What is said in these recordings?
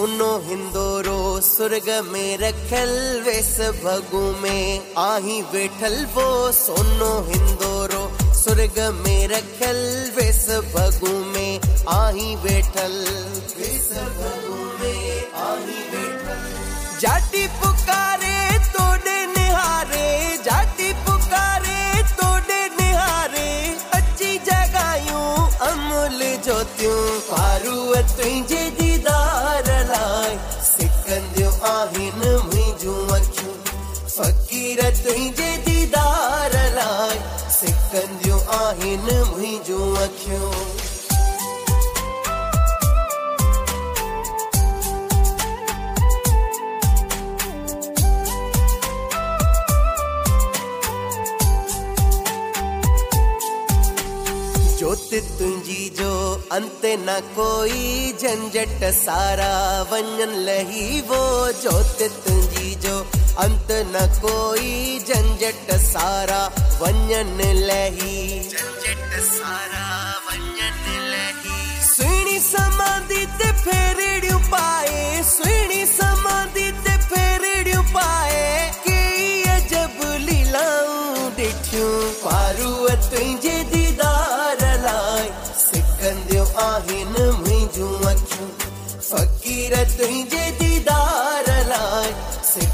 सोनो हिंदोरो, सुर्ग में रखल वेस भगु में, आही वेठल वो। सोनो हिंदोरो, सुर्ग में रखल वेस भगु में, आही वेठल वेस भगु में, आही वेठल जाटी पुकारे, तोड़े निहारे। जाटी पुकारे, तोड़े निहारे। अची जगायूं, अमूल ज्योतियूं। पारूअ तुंहिंजे दीदार जोत तुंहिंजी जो अंत न कोई झंझट सारा वञन लही वो। जोत तुंहिंजी जो अंत न कोई झंझट सारा वञन लही। झंझट सारा वञन लही। सुहिणी समाधि ते फेरड़ियूं पाए सुहिणी समाधि ते फेरड़ियूं पाए कई अजब लीलाऊं ॾिठियूं। पारूअ तुंहिंजे दीदार लाइ सिकंदियूं आहिनि मुंहिंजूं अखियूं। फ़क़ीर तुंहिंजे दीदार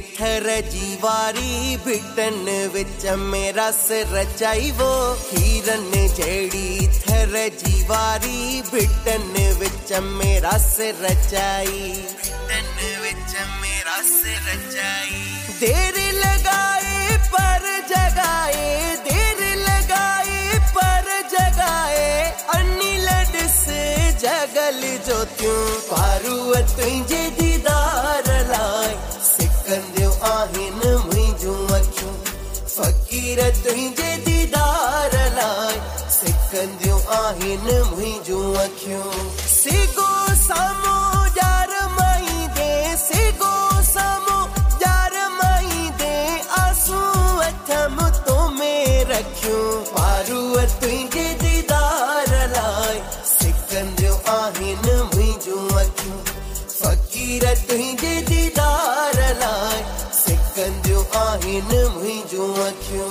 थर जी वारी भिटन विच में रस रचाई वो। हीरन जहिड़ी थर जी वारी रचाई। रस रचाई। देर लगाए पर जगाए, देर लगाए पर जगाए। दीदार फ़क़ीर तुंहिंजे दीदार लाइ सिकंदियूं आहिनि मुंहिंजूं अखियूं। सिगो साम्हूं ॼार माई दे, सिगो साम्हूं ॼार माई दे। आँसू अथम तो में रखियूं। पारूअ तुंहिंजे दीदार लाइ सिकंदियूं आहिनि मुंहिंजूं अखियूं। फ़क़ीर तुंहिंजे दीदार लाइ सिकंदियूं आहिनि मुंहिंजूं अखियूं